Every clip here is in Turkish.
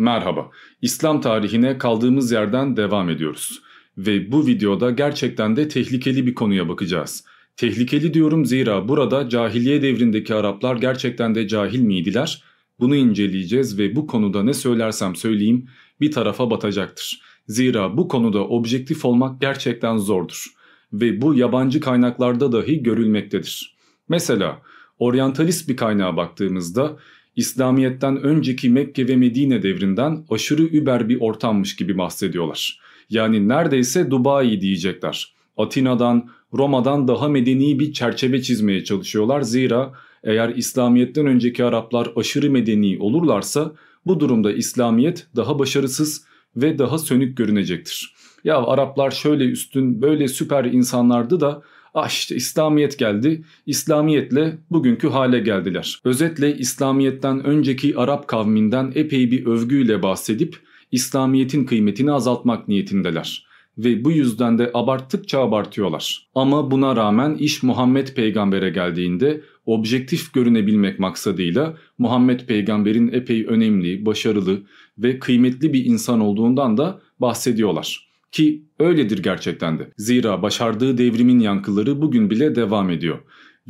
Merhaba, İslam tarihine kaldığımız yerden devam ediyoruz. Ve bu videoda gerçekten de tehlikeli bir konuya bakacağız. Tehlikeli diyorum zira burada cahiliye devrindeki Araplar gerçekten de cahil miydiler? Bunu inceleyeceğiz ve bu konuda ne söylersem söyleyeyim bir tarafa batacaktır. Zira bu konuda objektif olmak gerçekten zordur. Ve bu yabancı kaynaklarda dahi görülmektedir. Mesela oryantalist bir kaynağa baktığımızda İslamiyet'ten önceki Mekke ve Medine devrinden aşırı über bir ortammış gibi bahsediyorlar. Yani neredeyse Dubai diyecekler. Atina'dan, Roma'dan daha medeni bir çerçeve çizmeye çalışıyorlar. Zira eğer İslamiyet'ten önceki Araplar aşırı medeni olurlarsa bu durumda İslamiyet daha başarısız ve daha sönük görünecektir. Ya Araplar şöyle üstün böyle süper insanlardı da Ah işte İslamiyet geldi. İslamiyetle bugünkü hale geldiler. Özetle İslamiyetten önceki Arap kavminden epey bir övgüyle bahsedip İslamiyetin kıymetini azaltmak niyetindeler. Ve bu yüzden de abarttıkça abartıyorlar. Ama buna rağmen iş Muhammed peygambere geldiğinde objektif görünebilmek maksadıyla Muhammed peygamberin epey önemli, başarılı ve kıymetli bir insan olduğundan da bahsediyorlar. Ki öyledir gerçekten de. Zira başardığı devrimin yankıları bugün bile devam ediyor.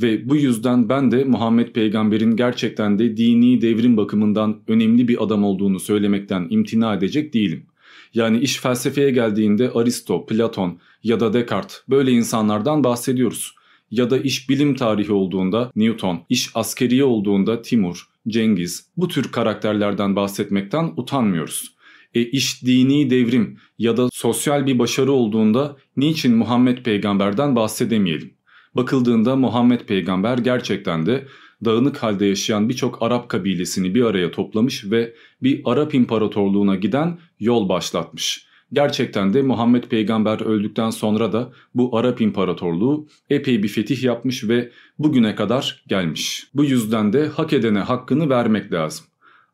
Ve bu yüzden ben de Muhammed peygamberin gerçekten de dini devrim bakımından önemli bir adam olduğunu söylemekten imtina edecek değilim. Yani iş felsefeye geldiğinde Aristo, Platon ya da Descartes böyle insanlardan bahsediyoruz. Ya da iş bilim tarihi olduğunda Newton, iş askeriye olduğunda Timur, Cengiz bu tür karakterlerden bahsetmekten utanmıyoruz. E iş dini devrim ya da sosyal bir başarı olduğunda niçin Muhammed peygamberden bahsedemeyelim? Bakıldığında Muhammed peygamber gerçekten de dağınık halde yaşayan birçok Arap kabilesini bir araya toplamış ve bir Arap imparatorluğuna giden yol başlatmış. Gerçekten de Muhammed peygamber öldükten sonra da bu Arap imparatorluğu epey bir fetih yapmış ve bugüne kadar gelmiş. Bu yüzden de hak edene hakkını vermek lazım.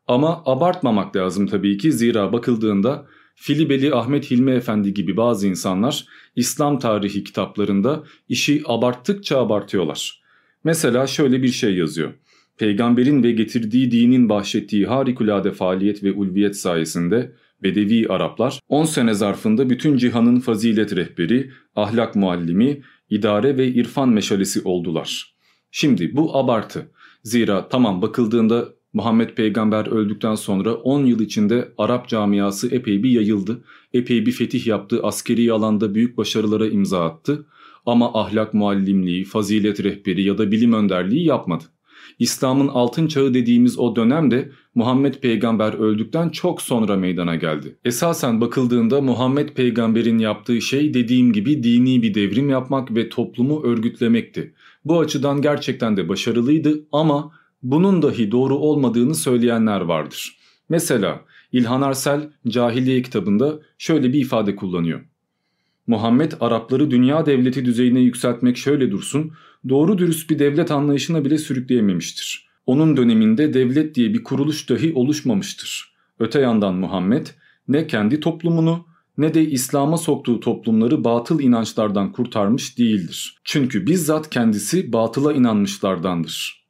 Ama abartmamak lazım tabii ki zira bakıldığında Filibeli Ahmet Hilmi Efendi gibi bazı insanlar İslam tarihi kitaplarında işi abarttıkça abartıyorlar. Mesela şöyle bir şey yazıyor. Peygamberin ve getirdiği dinin bahşettiği harikulade faaliyet ve ulviyet sayesinde Bedevi Araplar 10 sene zarfında bütün cihanın fazilet rehberi, ahlak muallimi, idare ve irfan meşalesi oldular. Şimdi bu abartı. Zira tamam bakıldığında Muhammed peygamber öldükten sonra 10 yıl içinde Arap camiası epey bir yayıldı. Epey bir fetih yaptı, askeri alanda büyük başarılara imza attı. Ama ahlak muallimliği, fazilet rehberi ya da bilim önderliği yapmadı. İslam'ın altın çağı dediğimiz o dönemde Muhammed peygamber öldükten çok sonra meydana geldi. Esasen bakıldığında Muhammed peygamberin yaptığı şey dediğim gibi dini bir devrim yapmak ve toplumu örgütlemekti. Bu açıdan gerçekten de başarılıydı ama bunun dahi doğru olmadığını söyleyenler vardır. Mesela İlhan Arsel Cahiliye kitabında şöyle bir ifade kullanıyor. Muhammed Arapları dünya devleti düzeyine yükseltmek şöyle dursun, doğru dürüst bir devlet anlayışına bile sürükleyememiştir. Onun döneminde devlet diye bir kuruluş dahi oluşmamıştır. Öte yandan Muhammed ne kendi toplumunu ne de İslam'a soktuğu toplumları batıl inançlardan kurtarmış değildir. Çünkü bizzat kendisi batıla inanmışlardandır.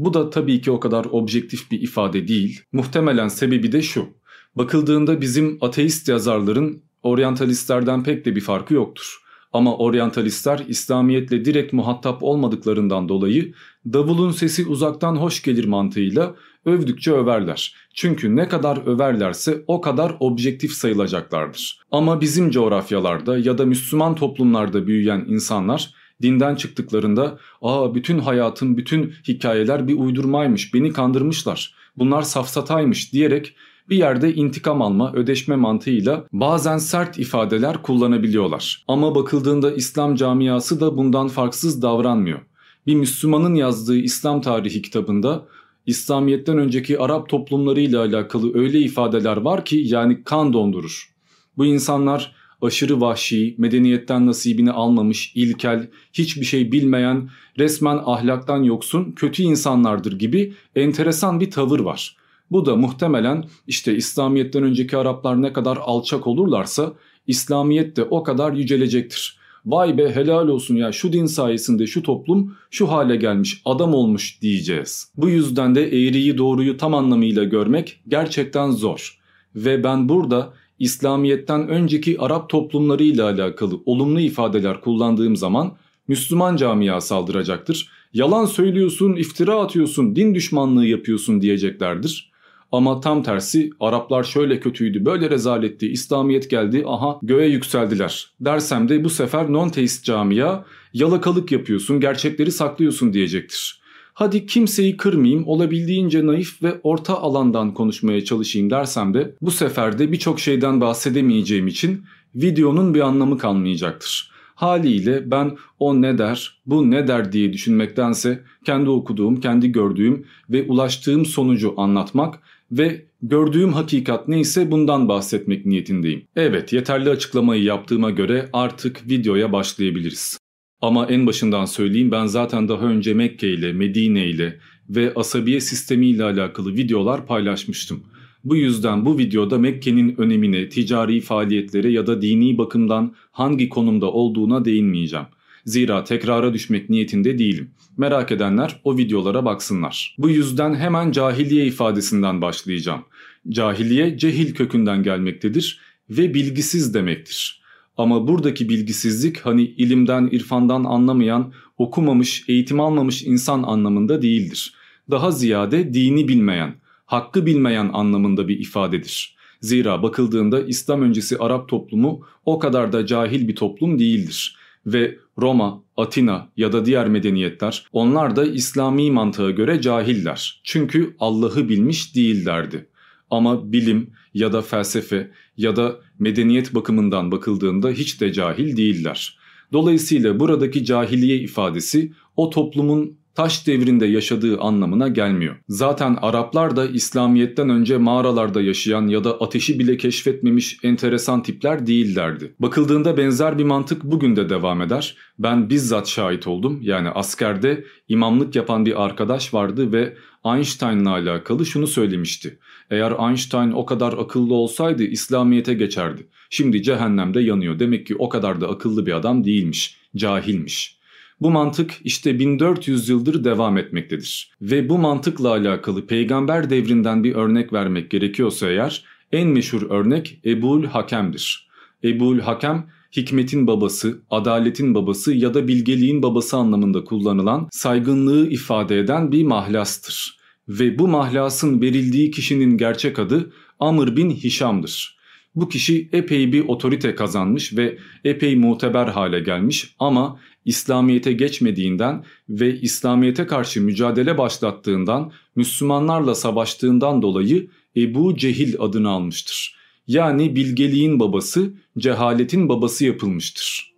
Bu da tabii ki o kadar objektif bir ifade değil. Muhtemelen sebebi de şu. Bakıldığında bizim ateist yazarların oryantalistlerden pek de bir farkı yoktur. Ama oryantalistler İslamiyetle direkt muhatap olmadıklarından dolayı davulun sesi uzaktan hoş gelir mantığıyla övdükçe överler. Çünkü ne kadar överlerse o kadar objektif sayılacaklardır. Ama bizim coğrafyalarda ya da Müslüman toplumlarda büyüyen insanlar dinden çıktıklarında ''Aa bütün hayatım, bütün hikayeler bir uydurmaymış, beni kandırmışlar, bunlar safsataymış'' diyerek bir yerde intikam alma, ödeşme mantığıyla bazen sert ifadeler kullanabiliyorlar. Ama bakıldığında İslam camiası da bundan farksız davranmıyor. Bir Müslümanın yazdığı İslam tarihi kitabında İslamiyet'ten önceki Arap toplumlarıyla alakalı öyle ifadeler var ki yani kan dondurur. Bu insanlar aşırı vahşi, medeniyetten nasibini almamış, ilkel, hiçbir şey bilmeyen, resmen ahlaktan yoksun, kötü insanlardır gibi enteresan bir tavır var. Bu da muhtemelen işte İslamiyet'ten önceki Araplar ne kadar alçak olurlarsa İslamiyet de o kadar yücelecektir. Vay be helal olsun ya şu din sayesinde şu toplum şu hale gelmiş adam olmuş diyeceğiz. Bu yüzden de eğriyi doğruyu tam anlamıyla görmek gerçekten zor. ve ben burada İslamiyet'ten önceki Arap toplumlarıyla alakalı olumlu ifadeler kullandığım zaman Müslüman camia saldıracaktır. Yalan söylüyorsun, iftira atıyorsun, din düşmanlığı yapıyorsun diyeceklerdir. Ama tam tersi Araplar şöyle kötüydü, böyle rezaletti, İslamiyet geldi, aha göğe yükseldiler. Dersem de bu sefer non-teist camia yalakalık yapıyorsun, gerçekleri saklıyorsun diyecektir. Hadi kimseyi kırmayayım, olabildiğince naif ve orta alandan konuşmaya çalışayım dersem de bu sefer de birçok şeyden bahsedemeyeceğim için videonun bir anlamı kalmayacaktır. Haliyle ben o ne der, bu ne der diye düşünmektense kendi okuduğum, kendi gördüğüm ve ulaştığım sonucu anlatmak ve gördüğüm hakikat neyse bundan bahsetmek niyetindeyim. Evet yeterli açıklamayı yaptığıma göre artık videoya başlayabiliriz. Ama en başından söyleyeyim ben zaten daha önce Mekke ile, Medine ile ve asabiye sistemi ile alakalı videolar paylaşmıştım. Bu yüzden bu videoda Mekke'nin önemine, ticari faaliyetlere ya da dini bakımdan hangi konumda olduğuna değinmeyeceğim. Zira tekrara düşmek niyetinde değilim. Merak edenler o videolara baksınlar. Bu yüzden hemen cahiliye ifadesinden başlayacağım. Cahiliye cehil kökünden gelmektedir ve bilgisiz demektir. Ama buradaki bilgisizlik hani ilimden, irfandan anlamayan, okumamış, eğitim almamış insan anlamında değildir. Daha ziyade dini bilmeyen, hakkı bilmeyen anlamında bir ifadedir. Zira bakıldığında İslam öncesi Arap toplumu o kadar da cahil bir toplum değildir. Ve Roma, Atina ya da diğer medeniyetler onlar da İslami mantığa göre cahiller. Çünkü Allah'ı bilmiş değillerdi. Ama bilim ya da felsefe ya da medeniyet bakımından bakıldığında hiç de cahil değiller. Dolayısıyla buradaki cahiliye ifadesi o toplumun taş devrinde yaşadığı anlamına gelmiyor. Zaten Araplar da İslamiyet'ten önce mağaralarda yaşayan ya da ateşi bile keşfetmemiş enteresan tipler değillerdi. Bakıldığında benzer bir mantık bugün de devam eder. Ben bizzat şahit oldum. Yani askerde imamlık yapan bir arkadaş vardı ve Einstein'la alakalı şunu söylemişti. Eğer Einstein o kadar akıllı olsaydı İslamiyet'e geçerdi. Şimdi cehennemde yanıyor. Demek ki o kadar da akıllı bir adam değilmiş, cahilmiş. Bu mantık işte 1400 yıldır devam etmektedir. Ve bu mantıkla alakalı peygamber devrinden bir örnek vermek gerekiyorsa eğer en meşhur örnek Ebul Hakem'dir. Ebul Hakem hikmetin babası, adaletin babası ya da bilgeliğin babası anlamında kullanılan saygınlığı ifade eden bir mahlastır. Ve bu mahlasın verildiği kişinin gerçek adı Amr bin Hişam'dır. Bu kişi epey bir otorite kazanmış ve epey muteber hale gelmiş ama İslamiyet'e geçmediğinden ve İslamiyet'e karşı mücadele başlattığından, Müslümanlarla savaştığından dolayı Ebu Cehil adını almıştır. Yani bilgeliğin babası, cehaletin babası yapılmıştır.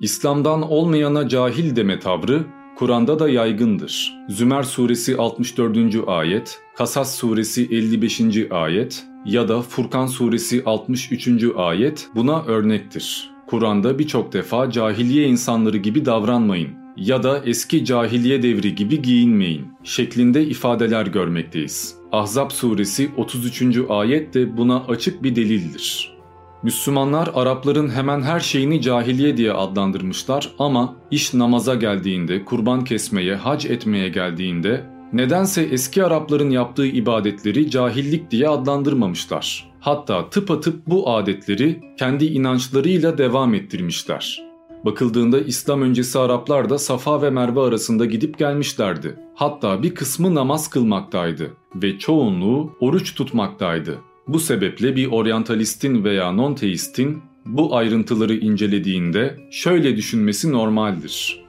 İslam'dan olmayana cahil deme tavrı Kur'an'da da yaygındır. Zümer suresi 64. ayet, Kasas suresi 55. ayet ya da Furkan suresi 63. ayet buna örnektir. Kur'an'da birçok defa cahiliye insanları gibi davranmayın ya da eski cahiliye devri gibi giyinmeyin şeklinde ifadeler görmekteyiz. Ahzab suresi 33. ayet de buna açık bir delildir. Müslümanlar Arapların hemen her şeyini cahiliye diye adlandırmışlar ama iş namaza geldiğinde, kurban kesmeye, hac etmeye geldiğinde nedense eski Arapların yaptığı ibadetleri cahillik diye adlandırmamışlar. Hatta tıpatıp bu adetleri kendi inançlarıyla devam ettirmişler. Bakıldığında İslam öncesi Araplar da Safa ve Merve arasında gidip gelmişlerdi. Hatta bir kısmı namaz kılmaktaydı ve çoğunluğu oruç tutmaktaydı. Bu sebeple bir oryantalistin veya non-teistin bu ayrıntıları incelediğinde şöyle düşünmesi normaldir.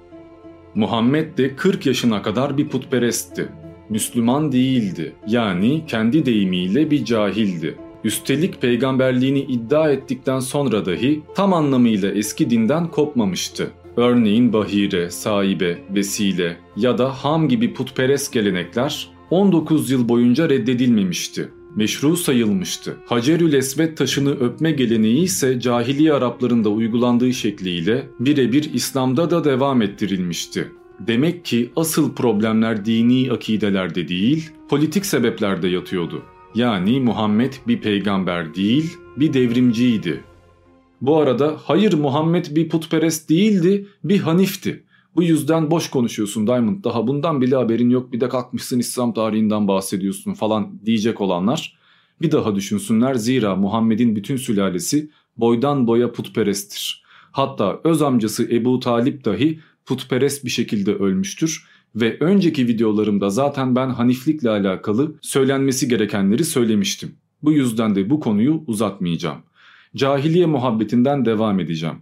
Muhammed de 40 yaşına kadar bir putperestti. Müslüman değildi. Yani kendi deyimiyle bir cahildi. Üstelik peygamberliğini iddia ettikten sonra dahi tam anlamıyla eski dinden kopmamıştı. Örneğin bahire, sahibe, vesile ya da ham gibi putperest gelenekler 19 yıl boyunca reddedilmemişti meşru sayılmıştı. Hacerül Esved taşını öpme geleneği ise cahiliye Araplarında uygulandığı şekliyle birebir İslam'da da devam ettirilmişti. Demek ki asıl problemler dini akidelerde değil, politik sebeplerde yatıyordu. Yani Muhammed bir peygamber değil, bir devrimciydi. Bu arada hayır Muhammed bir putperest değildi, bir hanifti. Bu yüzden boş konuşuyorsun Diamond daha bundan bile haberin yok bir de kalkmışsın İslam tarihinden bahsediyorsun falan diyecek olanlar bir daha düşünsünler zira Muhammed'in bütün sülalesi boydan boya putperesttir. Hatta öz amcası Ebu Talip dahi putperest bir şekilde ölmüştür ve önceki videolarımda zaten ben Haniflikle alakalı söylenmesi gerekenleri söylemiştim. Bu yüzden de bu konuyu uzatmayacağım. Cahiliye muhabbetinden devam edeceğim.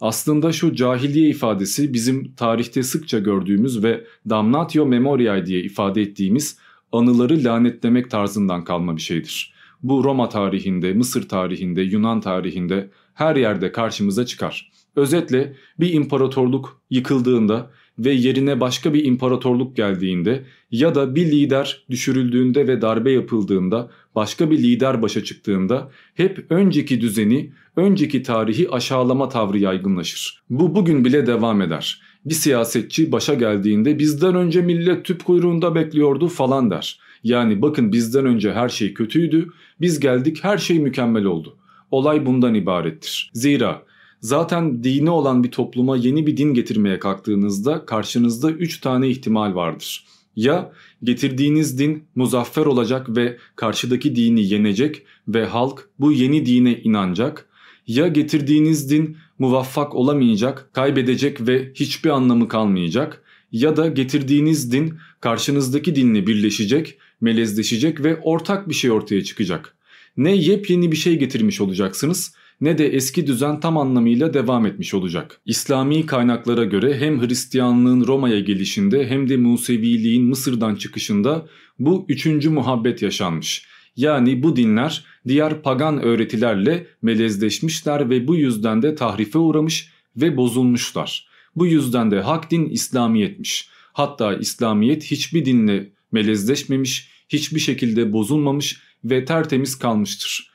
Aslında şu cahiliye ifadesi bizim tarihte sıkça gördüğümüz ve damnatio memoriae diye ifade ettiğimiz anıları lanetlemek tarzından kalma bir şeydir. Bu Roma tarihinde, Mısır tarihinde, Yunan tarihinde her yerde karşımıza çıkar. Özetle bir imparatorluk yıkıldığında ve yerine başka bir imparatorluk geldiğinde ya da bir lider düşürüldüğünde ve darbe yapıldığında başka bir lider başa çıktığında hep önceki düzeni, önceki tarihi aşağılama tavrı yaygınlaşır. Bu bugün bile devam eder. Bir siyasetçi başa geldiğinde bizden önce millet tüp kuyruğunda bekliyordu falan der. Yani bakın bizden önce her şey kötüydü, biz geldik her şey mükemmel oldu. Olay bundan ibarettir. Zira Zaten dini olan bir topluma yeni bir din getirmeye kalktığınızda karşınızda 3 tane ihtimal vardır. Ya getirdiğiniz din muzaffer olacak ve karşıdaki dini yenecek ve halk bu yeni dine inanacak. Ya getirdiğiniz din muvaffak olamayacak, kaybedecek ve hiçbir anlamı kalmayacak. Ya da getirdiğiniz din karşınızdaki dinle birleşecek, melezleşecek ve ortak bir şey ortaya çıkacak. Ne yepyeni bir şey getirmiş olacaksınız ne de eski düzen tam anlamıyla devam etmiş olacak. İslami kaynaklara göre hem Hristiyanlığın Roma'ya gelişinde hem de Museviliğin Mısır'dan çıkışında bu üçüncü muhabbet yaşanmış. Yani bu dinler diğer pagan öğretilerle melezleşmişler ve bu yüzden de tahrife uğramış ve bozulmuşlar. Bu yüzden de hak din İslamiyetmiş. Hatta İslamiyet hiçbir dinle melezleşmemiş, hiçbir şekilde bozulmamış ve tertemiz kalmıştır.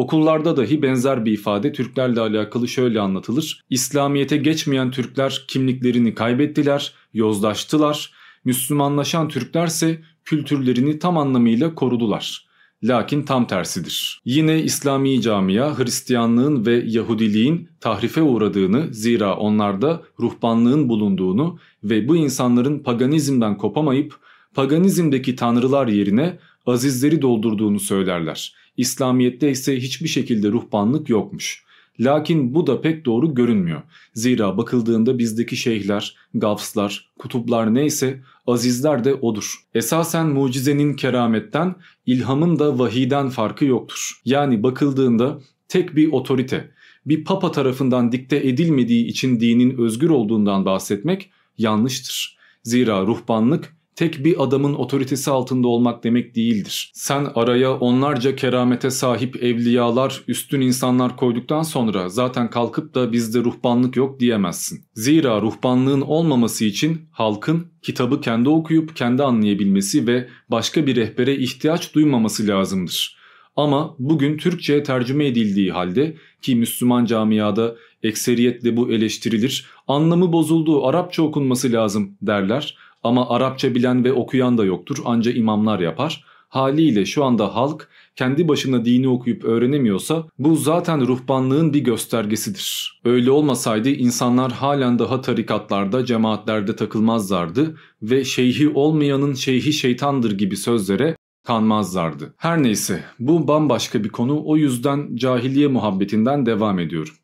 Okullarda dahi benzer bir ifade Türklerle alakalı şöyle anlatılır. İslamiyete geçmeyen Türkler kimliklerini kaybettiler, yozlaştılar. Müslümanlaşan Türklerse kültürlerini tam anlamıyla korudular. Lakin tam tersidir. Yine İslami camia Hristiyanlığın ve Yahudiliğin tahrife uğradığını zira onlarda ruhbanlığın bulunduğunu ve bu insanların paganizmden kopamayıp paganizmdeki tanrılar yerine azizleri doldurduğunu söylerler. İslamiyet'te ise hiçbir şekilde ruhbanlık yokmuş. Lakin bu da pek doğru görünmüyor. Zira bakıldığında bizdeki şeyhler, gafslar, kutuplar neyse azizler de odur. Esasen mucizenin kerametten, ilhamın da vahiden farkı yoktur. Yani bakıldığında tek bir otorite, bir papa tarafından dikte edilmediği için dinin özgür olduğundan bahsetmek yanlıştır. Zira ruhbanlık tek bir adamın otoritesi altında olmak demek değildir. Sen araya onlarca keramete sahip evliyalar, üstün insanlar koyduktan sonra zaten kalkıp da bizde ruhbanlık yok diyemezsin. Zira ruhbanlığın olmaması için halkın kitabı kendi okuyup kendi anlayabilmesi ve başka bir rehbere ihtiyaç duymaması lazımdır. Ama bugün Türkçe'ye tercüme edildiği halde ki Müslüman camiada ekseriyetle bu eleştirilir, anlamı bozulduğu Arapça okunması lazım derler. Ama Arapça bilen ve okuyan da yoktur anca imamlar yapar. Haliyle şu anda halk kendi başına dini okuyup öğrenemiyorsa bu zaten ruhbanlığın bir göstergesidir. Öyle olmasaydı insanlar halen daha tarikatlarda, cemaatlerde takılmazlardı ve şeyhi olmayanın şeyhi şeytandır gibi sözlere kanmazlardı. Her neyse bu bambaşka bir konu o yüzden cahiliye muhabbetinden devam ediyorum.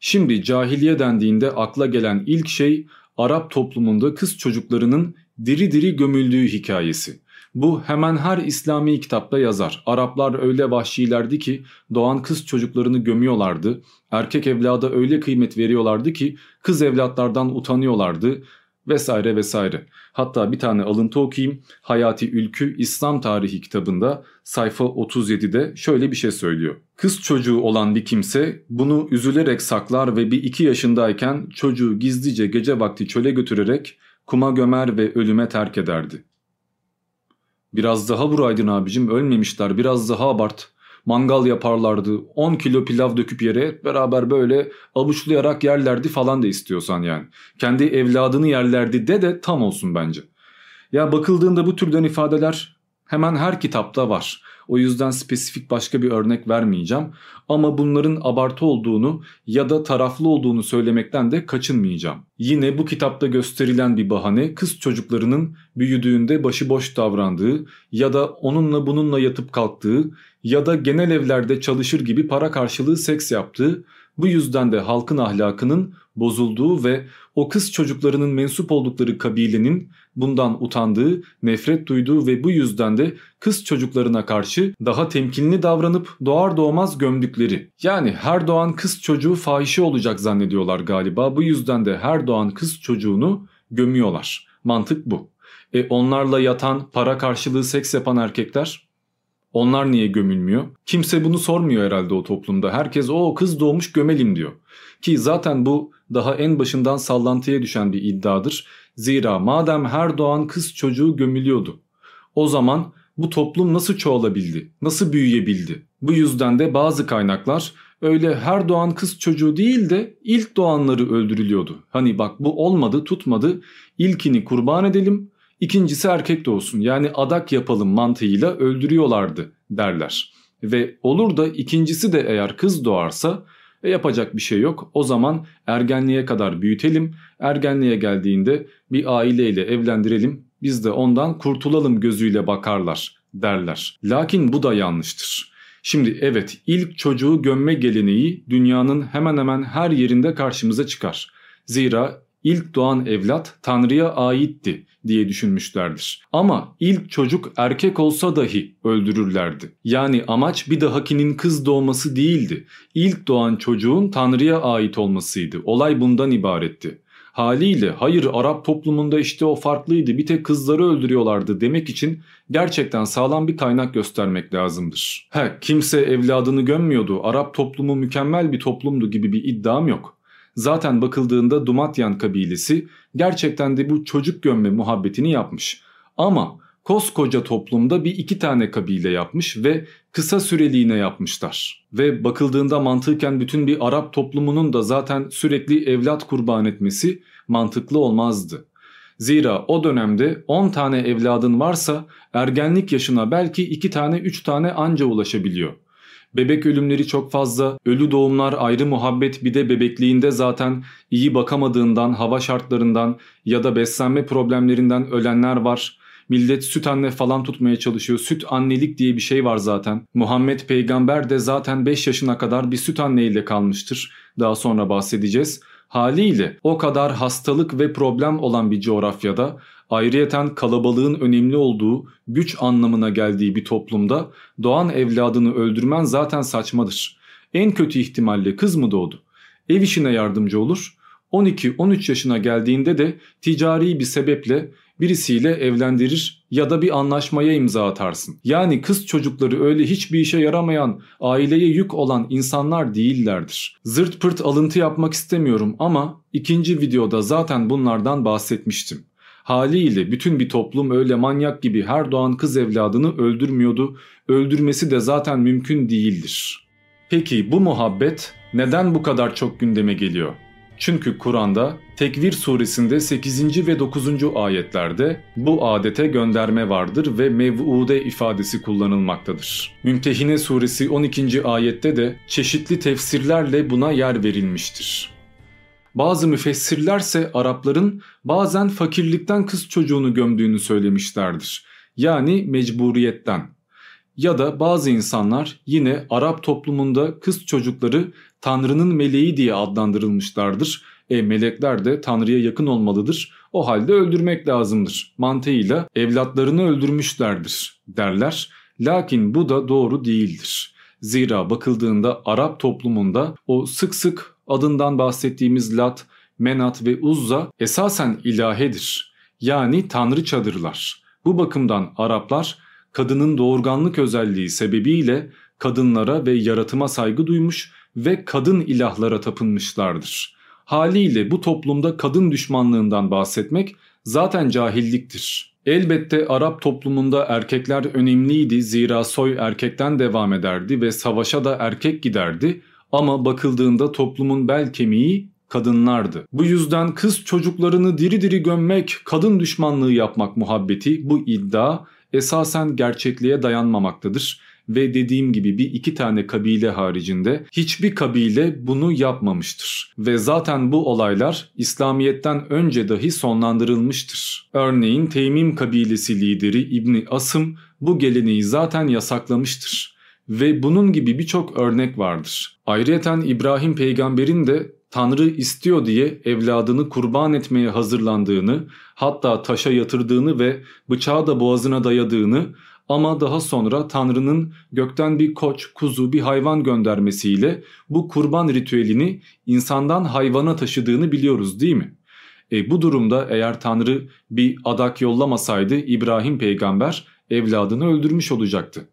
Şimdi cahiliye dendiğinde akla gelen ilk şey Arap toplumunda kız çocuklarının diri diri gömüldüğü hikayesi. Bu hemen her İslami kitapta yazar. Araplar öyle vahşilerdi ki doğan kız çocuklarını gömüyorlardı. Erkek evlada öyle kıymet veriyorlardı ki kız evlatlardan utanıyorlardı vesaire vesaire. Hatta bir tane alıntı okuyayım. Hayati Ülkü İslam Tarihi kitabında sayfa 37'de şöyle bir şey söylüyor. Kız çocuğu olan bir kimse bunu üzülerek saklar ve bir iki yaşındayken çocuğu gizlice gece vakti çöle götürerek kuma gömer ve ölüme terk ederdi. Biraz daha vuraydın abicim ölmemişler biraz daha abart. Mangal yaparlardı 10 kilo pilav döküp yere beraber böyle avuçlayarak yerlerdi falan da istiyorsan yani. Kendi evladını yerlerdi de de tam olsun bence. Ya bakıldığında bu türden ifadeler Hemen her kitapta var. O yüzden spesifik başka bir örnek vermeyeceğim. Ama bunların abartı olduğunu ya da taraflı olduğunu söylemekten de kaçınmayacağım. Yine bu kitapta gösterilen bir bahane kız çocuklarının büyüdüğünde başıboş davrandığı ya da onunla bununla yatıp kalktığı ya da genel evlerde çalışır gibi para karşılığı seks yaptığı bu yüzden de halkın ahlakının bozulduğu ve o kız çocuklarının mensup oldukları kabilenin bundan utandığı, nefret duyduğu ve bu yüzden de kız çocuklarına karşı daha temkinli davranıp doğar doğmaz gömdükleri. Yani her doğan kız çocuğu fahişe olacak zannediyorlar galiba. Bu yüzden de her doğan kız çocuğunu gömüyorlar. Mantık bu. E onlarla yatan, para karşılığı seks yapan erkekler onlar niye gömülmüyor? Kimse bunu sormuyor herhalde o toplumda. Herkes o kız doğmuş gömelim diyor. Ki zaten bu daha en başından sallantıya düşen bir iddiadır. Zira madem her doğan kız çocuğu gömülüyordu. O zaman bu toplum nasıl çoğalabildi? Nasıl büyüyebildi? Bu yüzden de bazı kaynaklar öyle her doğan kız çocuğu değil de ilk doğanları öldürülüyordu. Hani bak bu olmadı tutmadı ilkini kurban edelim İkincisi erkek doğsun yani adak yapalım mantığıyla öldürüyorlardı derler. Ve olur da ikincisi de eğer kız doğarsa e yapacak bir şey yok. O zaman ergenliğe kadar büyütelim. Ergenliğe geldiğinde bir aileyle evlendirelim. Biz de ondan kurtulalım gözüyle bakarlar derler. Lakin bu da yanlıştır. Şimdi evet ilk çocuğu gömme geleneği dünyanın hemen hemen her yerinde karşımıza çıkar. Zira ilk doğan evlat Tanrı'ya aitti diye düşünmüşlerdir. Ama ilk çocuk erkek olsa dahi öldürürlerdi. Yani amaç bir dahakinin kız doğması değildi. İlk doğan çocuğun Tanrı'ya ait olmasıydı. Olay bundan ibaretti. Haliyle hayır Arap toplumunda işte o farklıydı bir tek kızları öldürüyorlardı demek için gerçekten sağlam bir kaynak göstermek lazımdır. He kimse evladını gömmüyordu Arap toplumu mükemmel bir toplumdu gibi bir iddiam yok. Zaten bakıldığında Dumatyan kabilesi gerçekten de bu çocuk gömme muhabbetini yapmış. Ama koskoca toplumda bir iki tane kabile yapmış ve kısa süreliğine yapmışlar. Ve bakıldığında mantıken bütün bir Arap toplumunun da zaten sürekli evlat kurban etmesi mantıklı olmazdı. Zira o dönemde 10 tane evladın varsa ergenlik yaşına belki 2 tane 3 tane anca ulaşabiliyor. Bebek ölümleri çok fazla, ölü doğumlar ayrı muhabbet bir de bebekliğinde zaten iyi bakamadığından, hava şartlarından ya da beslenme problemlerinden ölenler var. Millet süt anne falan tutmaya çalışıyor. Süt annelik diye bir şey var zaten. Muhammed peygamber de zaten 5 yaşına kadar bir süt anneyle kalmıştır. Daha sonra bahsedeceğiz. Haliyle o kadar hastalık ve problem olan bir coğrafyada ayrıyeten kalabalığın önemli olduğu, güç anlamına geldiği bir toplumda doğan evladını öldürmen zaten saçmadır. En kötü ihtimalle kız mı doğdu? Ev işine yardımcı olur. 12-13 yaşına geldiğinde de ticari bir sebeple birisiyle evlendirir ya da bir anlaşmaya imza atarsın. Yani kız çocukları öyle hiçbir işe yaramayan, aileye yük olan insanlar değillerdir. Zırt pırt alıntı yapmak istemiyorum ama ikinci videoda zaten bunlardan bahsetmiştim. Haliyle bütün bir toplum öyle manyak gibi her doğan kız evladını öldürmüyordu. Öldürmesi de zaten mümkün değildir. Peki bu muhabbet neden bu kadar çok gündeme geliyor? Çünkü Kur'an'da Tekvir suresinde 8. ve 9. ayetlerde bu adete gönderme vardır ve mev'ude ifadesi kullanılmaktadır. Mümtehine suresi 12. ayette de çeşitli tefsirlerle buna yer verilmiştir. Bazı müfessirlerse Arapların bazen fakirlikten kız çocuğunu gömdüğünü söylemişlerdir. Yani mecburiyetten. Ya da bazı insanlar yine Arap toplumunda kız çocukları Tanrı'nın meleği diye adlandırılmışlardır. E melekler de Tanrı'ya yakın olmalıdır. O halde öldürmek lazımdır. Mantığıyla evlatlarını öldürmüşlerdir derler. Lakin bu da doğru değildir. Zira bakıldığında Arap toplumunda o sık sık adından bahsettiğimiz Lat, Menat ve Uzza esasen ilahedir. Yani tanrıçadırlar. Bu bakımdan Araplar kadının doğurganlık özelliği sebebiyle kadınlara ve yaratıma saygı duymuş ve kadın ilahlara tapınmışlardır. Haliyle bu toplumda kadın düşmanlığından bahsetmek zaten cahilliktir. Elbette Arap toplumunda erkekler önemliydi zira soy erkekten devam ederdi ve savaşa da erkek giderdi ama bakıldığında toplumun bel kemiği kadınlardı. Bu yüzden kız çocuklarını diri diri gömmek, kadın düşmanlığı yapmak muhabbeti bu iddia esasen gerçekliğe dayanmamaktadır ve dediğim gibi bir iki tane kabile haricinde hiçbir kabile bunu yapmamıştır. Ve zaten bu olaylar İslamiyet'ten önce dahi sonlandırılmıştır. Örneğin Teymim kabilesi lideri İbni Asım bu geleneği zaten yasaklamıştır. Ve bunun gibi birçok örnek vardır. Ayrıyeten İbrahim peygamberin de Tanrı istiyor diye evladını kurban etmeye hazırlandığını, hatta taşa yatırdığını ve bıçağı da boğazına dayadığını ama daha sonra Tanrı'nın gökten bir koç, kuzu, bir hayvan göndermesiyle bu kurban ritüelini insandan hayvana taşıdığını biliyoruz değil mi? E bu durumda eğer Tanrı bir adak yollamasaydı İbrahim peygamber evladını öldürmüş olacaktı.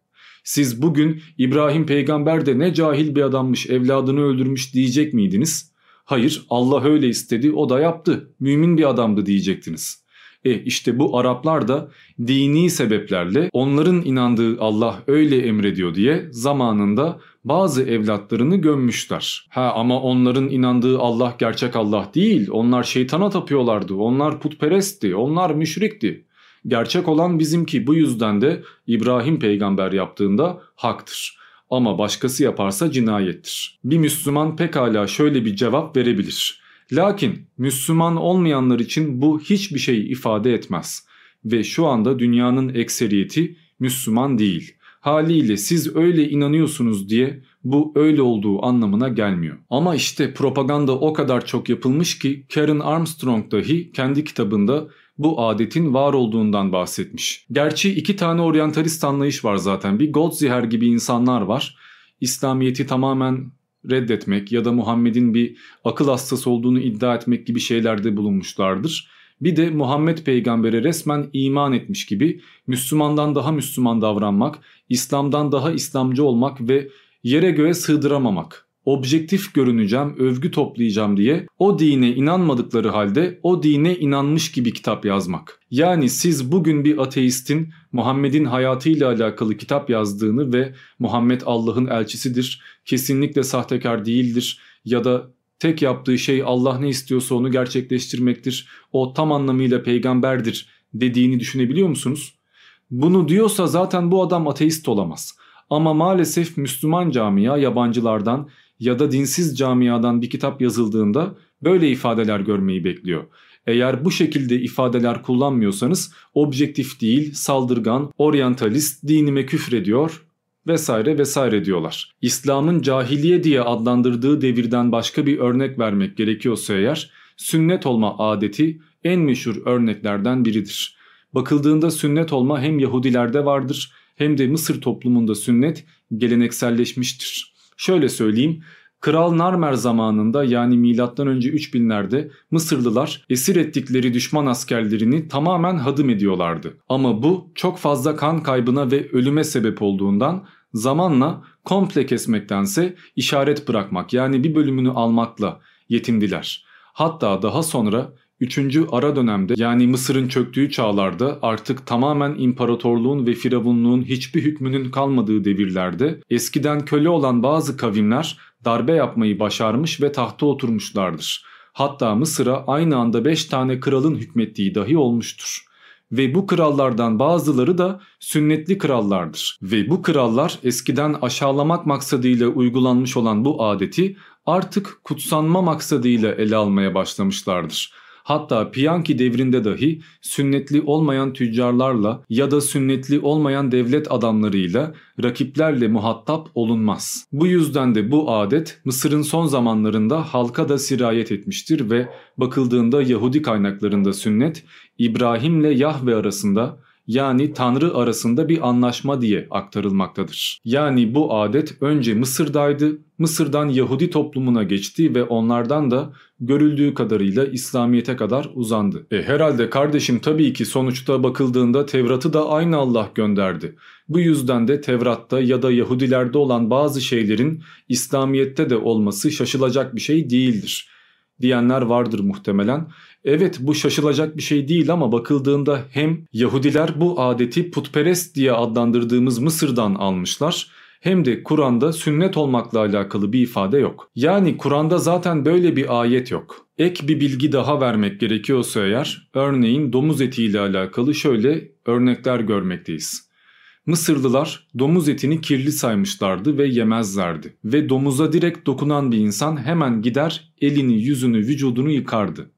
Siz bugün İbrahim peygamber de ne cahil bir adammış evladını öldürmüş diyecek miydiniz? Hayır Allah öyle istedi o da yaptı mümin bir adamdı diyecektiniz. E işte bu Araplar da dini sebeplerle onların inandığı Allah öyle emrediyor diye zamanında bazı evlatlarını gömmüşler. Ha ama onların inandığı Allah gerçek Allah değil. Onlar şeytana tapıyorlardı. Onlar putperestti. Onlar müşrikti. Gerçek olan bizimki bu yüzden de İbrahim peygamber yaptığında haktır. Ama başkası yaparsa cinayettir. Bir Müslüman pekala şöyle bir cevap verebilir. Lakin Müslüman olmayanlar için bu hiçbir şey ifade etmez ve şu anda dünyanın ekseriyeti Müslüman değil. Haliyle siz öyle inanıyorsunuz diye bu öyle olduğu anlamına gelmiyor. Ama işte propaganda o kadar çok yapılmış ki Karen Armstrong dahi kendi kitabında bu adetin var olduğundan bahsetmiş. Gerçi iki tane oryantalist anlayış var zaten. Bir Goldziher gibi insanlar var. İslamiyet'i tamamen reddetmek ya da Muhammed'in bir akıl hastası olduğunu iddia etmek gibi şeylerde bulunmuşlardır. Bir de Muhammed peygambere resmen iman etmiş gibi Müslümandan daha Müslüman davranmak, İslam'dan daha İslamcı olmak ve yere göğe sığdıramamak objektif görüneceğim, övgü toplayacağım diye o dine inanmadıkları halde o dine inanmış gibi kitap yazmak. Yani siz bugün bir ateistin Muhammed'in hayatıyla alakalı kitap yazdığını ve Muhammed Allah'ın elçisidir, kesinlikle sahtekar değildir ya da tek yaptığı şey Allah ne istiyorsa onu gerçekleştirmektir, o tam anlamıyla peygamberdir dediğini düşünebiliyor musunuz? Bunu diyorsa zaten bu adam ateist olamaz. Ama maalesef Müslüman camia yabancılardan ya da dinsiz camiadan bir kitap yazıldığında böyle ifadeler görmeyi bekliyor. Eğer bu şekilde ifadeler kullanmıyorsanız objektif değil, saldırgan, oryantalist, dinime küfrediyor vesaire vesaire diyorlar. İslam'ın cahiliye diye adlandırdığı devirden başka bir örnek vermek gerekiyorsa eğer sünnet olma adeti en meşhur örneklerden biridir. Bakıldığında sünnet olma hem Yahudilerde vardır hem de Mısır toplumunda sünnet gelenekselleşmiştir. Şöyle söyleyeyim. Kral Narmer zamanında yani milattan önce 3000'lerde Mısırlılar esir ettikleri düşman askerlerini tamamen hadım ediyorlardı. Ama bu çok fazla kan kaybına ve ölüme sebep olduğundan zamanla komple kesmektense işaret bırakmak yani bir bölümünü almakla yetindiler. Hatta daha sonra 3. ara dönemde yani Mısır'ın çöktüğü çağlarda artık tamamen imparatorluğun ve firavunluğun hiçbir hükmünün kalmadığı devirlerde eskiden köle olan bazı kavimler darbe yapmayı başarmış ve tahta oturmuşlardır. Hatta Mısır'a aynı anda 5 tane kralın hükmettiği dahi olmuştur. Ve bu krallardan bazıları da sünnetli krallardır. Ve bu krallar eskiden aşağılamak maksadıyla uygulanmış olan bu adeti artık kutsanma maksadıyla ele almaya başlamışlardır. Hatta Piyanki devrinde dahi sünnetli olmayan tüccarlarla ya da sünnetli olmayan devlet adamlarıyla rakiplerle muhatap olunmaz. Bu yüzden de bu adet Mısır'ın son zamanlarında halka da sirayet etmiştir ve bakıldığında Yahudi kaynaklarında sünnet İbrahim'le Yahve arasında yani Tanrı arasında bir anlaşma diye aktarılmaktadır. Yani bu adet önce Mısır'daydı, Mısır'dan Yahudi toplumuna geçti ve onlardan da görüldüğü kadarıyla İslamiyet'e kadar uzandı. E herhalde kardeşim tabii ki sonuçta bakıldığında Tevrat'ı da aynı Allah gönderdi. Bu yüzden de Tevrat'ta ya da Yahudilerde olan bazı şeylerin İslamiyet'te de olması şaşılacak bir şey değildir diyenler vardır muhtemelen. Evet bu şaşılacak bir şey değil ama bakıldığında hem Yahudiler bu adeti putperest diye adlandırdığımız Mısır'dan almışlar hem de Kur'an'da sünnet olmakla alakalı bir ifade yok. Yani Kur'an'da zaten böyle bir ayet yok. Ek bir bilgi daha vermek gerekiyorsa eğer örneğin domuz eti ile alakalı şöyle örnekler görmekteyiz. Mısırlılar domuz etini kirli saymışlardı ve yemezlerdi. Ve domuza direkt dokunan bir insan hemen gider elini, yüzünü, vücudunu yıkardı.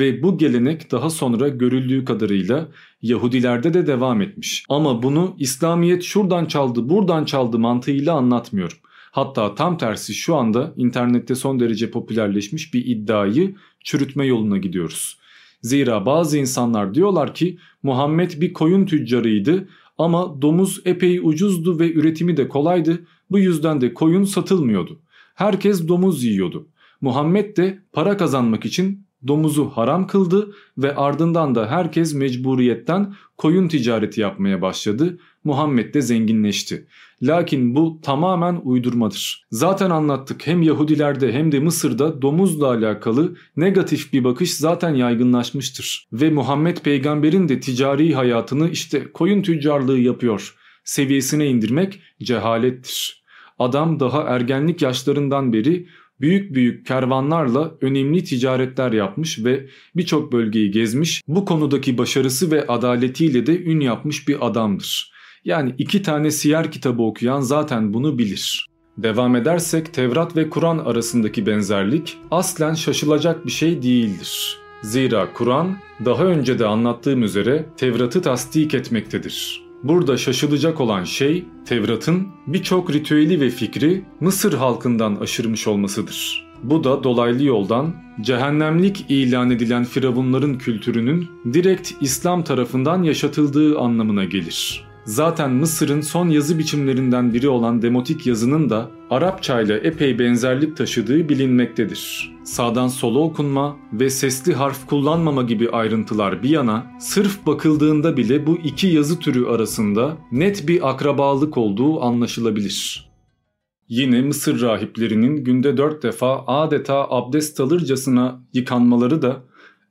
Ve bu gelenek daha sonra görüldüğü kadarıyla Yahudilerde de devam etmiş. Ama bunu İslamiyet şuradan çaldı buradan çaldı mantığıyla anlatmıyorum. Hatta tam tersi şu anda internette son derece popülerleşmiş bir iddiayı çürütme yoluna gidiyoruz. Zira bazı insanlar diyorlar ki Muhammed bir koyun tüccarıydı ama domuz epey ucuzdu ve üretimi de kolaydı. Bu yüzden de koyun satılmıyordu. Herkes domuz yiyordu. Muhammed de para kazanmak için domuzu haram kıldı ve ardından da herkes mecburiyetten koyun ticareti yapmaya başladı. Muhammed de zenginleşti. Lakin bu tamamen uydurmadır. Zaten anlattık hem Yahudilerde hem de Mısır'da domuzla alakalı negatif bir bakış zaten yaygınlaşmıştır. Ve Muhammed peygamberin de ticari hayatını işte koyun tüccarlığı yapıyor seviyesine indirmek cehalettir. Adam daha ergenlik yaşlarından beri büyük büyük kervanlarla önemli ticaretler yapmış ve birçok bölgeyi gezmiş. Bu konudaki başarısı ve adaletiyle de ün yapmış bir adamdır. Yani iki tane siyer kitabı okuyan zaten bunu bilir. Devam edersek Tevrat ve Kur'an arasındaki benzerlik aslen şaşılacak bir şey değildir. Zira Kur'an daha önce de anlattığım üzere Tevrat'ı tasdik etmektedir. Burada şaşılacak olan şey Tevrat'ın birçok ritüeli ve fikri Mısır halkından aşırmış olmasıdır. Bu da dolaylı yoldan cehennemlik ilan edilen firavunların kültürünün direkt İslam tarafından yaşatıldığı anlamına gelir. Zaten Mısır'ın son yazı biçimlerinden biri olan demotik yazının da Arapça ile epey benzerlik taşıdığı bilinmektedir. Sağdan sola okunma ve sesli harf kullanmama gibi ayrıntılar bir yana sırf bakıldığında bile bu iki yazı türü arasında net bir akrabalık olduğu anlaşılabilir. Yine Mısır rahiplerinin günde dört defa adeta abdest alırcasına yıkanmaları da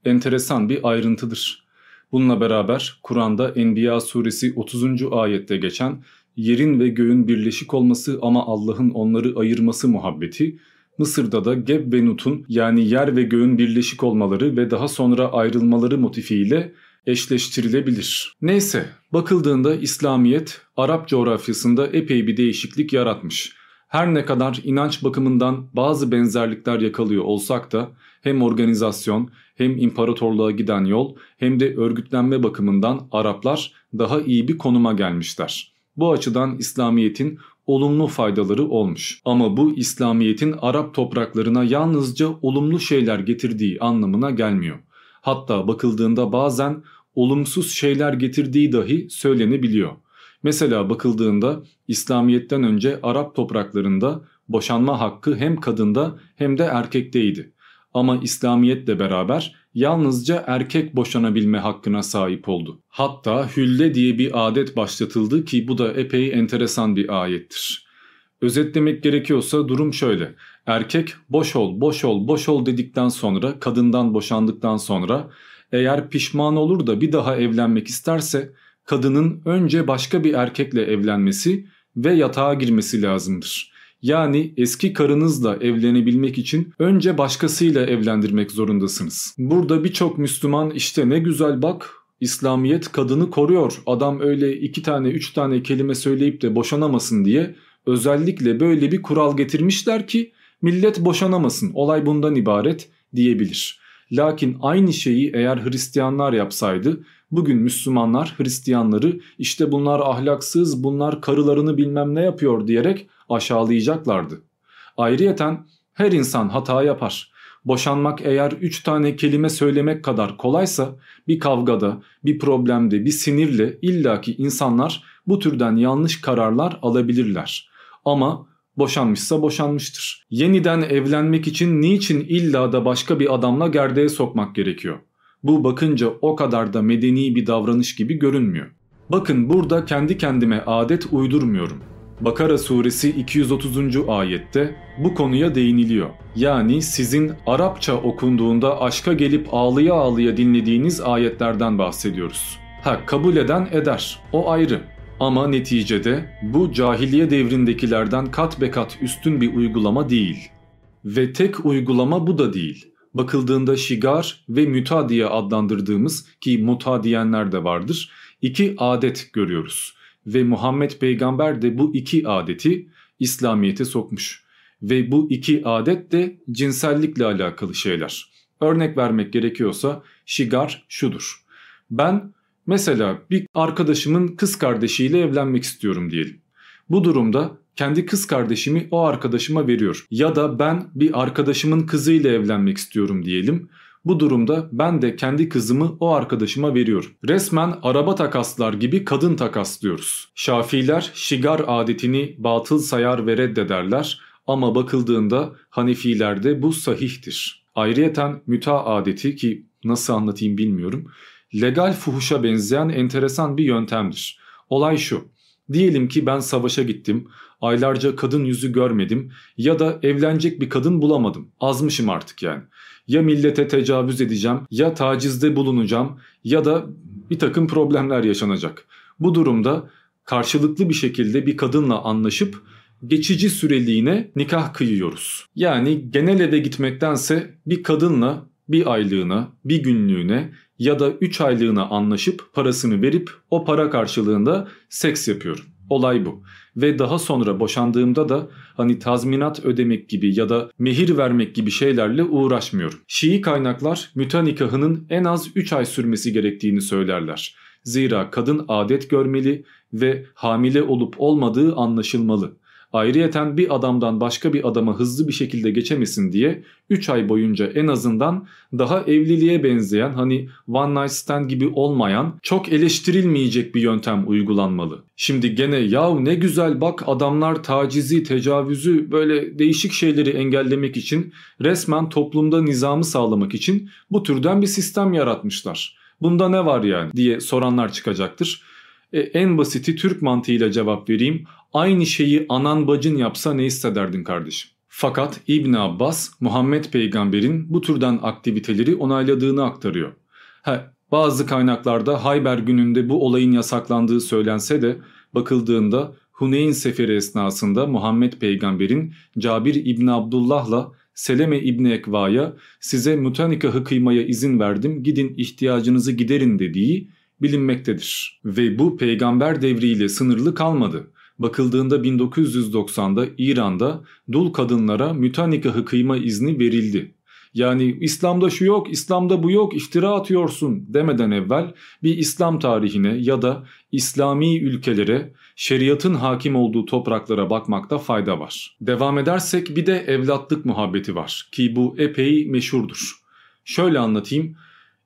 enteresan bir ayrıntıdır. Bununla beraber Kur'an'da Enbiya suresi 30. ayette geçen yerin ve göğün birleşik olması ama Allah'ın onları ayırması muhabbeti, Mısır'da da Geb ve Nut'un yani yer ve göğün birleşik olmaları ve daha sonra ayrılmaları motifiyle eşleştirilebilir. Neyse bakıldığında İslamiyet Arap coğrafyasında epey bir değişiklik yaratmış. Her ne kadar inanç bakımından bazı benzerlikler yakalıyor olsak da hem organizasyon hem imparatorluğa giden yol hem de örgütlenme bakımından Araplar daha iyi bir konuma gelmişler. Bu açıdan İslamiyet'in olumlu faydaları olmuş. Ama bu İslamiyet'in Arap topraklarına yalnızca olumlu şeyler getirdiği anlamına gelmiyor. Hatta bakıldığında bazen olumsuz şeyler getirdiği dahi söylenebiliyor. Mesela bakıldığında İslamiyet'ten önce Arap topraklarında boşanma hakkı hem kadında hem de erkekteydi. Ama İslamiyetle beraber yalnızca erkek boşanabilme hakkına sahip oldu. Hatta hülle diye bir adet başlatıldı ki bu da epey enteresan bir ayettir. Özetlemek gerekiyorsa durum şöyle. Erkek boş ol, boş ol, boş ol dedikten sonra kadından boşandıktan sonra eğer pişman olur da bir daha evlenmek isterse kadının önce başka bir erkekle evlenmesi ve yatağa girmesi lazımdır. Yani eski karınızla evlenebilmek için önce başkasıyla evlendirmek zorundasınız. Burada birçok Müslüman işte ne güzel bak İslamiyet kadını koruyor. Adam öyle iki tane üç tane kelime söyleyip de boşanamasın diye özellikle böyle bir kural getirmişler ki millet boşanamasın. Olay bundan ibaret diyebilir. Lakin aynı şeyi eğer Hristiyanlar yapsaydı bugün Müslümanlar Hristiyanları işte bunlar ahlaksız bunlar karılarını bilmem ne yapıyor diyerek aşağılayacaklardı. Ayrıyeten her insan hata yapar. Boşanmak eğer üç tane kelime söylemek kadar kolaysa bir kavgada, bir problemde, bir sinirle illaki insanlar bu türden yanlış kararlar alabilirler. Ama boşanmışsa boşanmıştır. Yeniden evlenmek için niçin illa da başka bir adamla gerdeğe sokmak gerekiyor? Bu bakınca o kadar da medeni bir davranış gibi görünmüyor. Bakın burada kendi kendime adet uydurmuyorum. Bakara suresi 230. ayette bu konuya değiniliyor. Yani sizin Arapça okunduğunda aşka gelip ağlıya ağlıya dinlediğiniz ayetlerden bahsediyoruz. Ha kabul eden eder. O ayrı. Ama neticede bu cahiliye devrindekilerden kat be kat üstün bir uygulama değil. Ve tek uygulama bu da değil. Bakıldığında şigar ve müta diye adlandırdığımız ki muta diyenler de vardır iki adet görüyoruz. Ve Muhammed peygamber de bu iki adeti İslamiyet'e sokmuş. Ve bu iki adet de cinsellikle alakalı şeyler. Örnek vermek gerekiyorsa şigar şudur. Ben mesela bir arkadaşımın kız kardeşiyle evlenmek istiyorum diyelim. Bu durumda kendi kız kardeşimi o arkadaşıma veriyor. Ya da ben bir arkadaşımın kızıyla evlenmek istiyorum diyelim. Bu durumda ben de kendi kızımı o arkadaşıma veriyorum. Resmen araba takaslar gibi kadın takaslıyoruz. Şafiler şigar adetini batıl sayar ve reddederler ama bakıldığında Hanefilerde bu sahihtir. Ayrıyeten müta adeti ki nasıl anlatayım bilmiyorum. Legal fuhuşa benzeyen enteresan bir yöntemdir. Olay şu. Diyelim ki ben savaşa gittim, aylarca kadın yüzü görmedim ya da evlenecek bir kadın bulamadım. Azmışım artık yani. Ya millete tecavüz edeceğim ya tacizde bulunacağım ya da bir takım problemler yaşanacak. Bu durumda karşılıklı bir şekilde bir kadınla anlaşıp geçici süreliğine nikah kıyıyoruz. Yani genel eve gitmektense bir kadınla bir aylığına, bir günlüğüne ya da 3 aylığına anlaşıp parasını verip o para karşılığında seks yapıyorum. Olay bu. Ve daha sonra boşandığımda da hani tazminat ödemek gibi ya da mehir vermek gibi şeylerle uğraşmıyorum. Şii kaynaklar müta nikahının en az 3 ay sürmesi gerektiğini söylerler. Zira kadın adet görmeli ve hamile olup olmadığı anlaşılmalı. Ayrıyeten bir adamdan başka bir adama hızlı bir şekilde geçemesin diye 3 ay boyunca en azından daha evliliğe benzeyen hani one night stand gibi olmayan çok eleştirilmeyecek bir yöntem uygulanmalı. Şimdi gene yahu ne güzel bak adamlar tacizi, tecavüzü böyle değişik şeyleri engellemek için resmen toplumda nizamı sağlamak için bu türden bir sistem yaratmışlar. Bunda ne var yani diye soranlar çıkacaktır. E, en basiti Türk mantığıyla cevap vereyim. Aynı şeyi anan bacın yapsa ne hissederdin kardeşim? Fakat İbn Abbas Muhammed peygamberin bu türden aktiviteleri onayladığını aktarıyor. Ha, bazı kaynaklarda Hayber gününde bu olayın yasaklandığı söylense de bakıldığında Huneyn seferi esnasında Muhammed peygamberin Cabir İbni Abdullah'la Seleme İbni Ekva'ya size mutanikahı kıymaya izin verdim gidin ihtiyacınızı giderin dediği bilinmektedir. Ve bu peygamber devriyle sınırlı kalmadı. Bakıldığında 1990'da İran'da dul kadınlara müta nikahı kıyma izni verildi. Yani İslam'da şu yok, İslam'da bu yok, iftira atıyorsun demeden evvel bir İslam tarihine ya da İslami ülkelere, şeriatın hakim olduğu topraklara bakmakta fayda var. Devam edersek bir de evlatlık muhabbeti var ki bu epey meşhurdur. Şöyle anlatayım.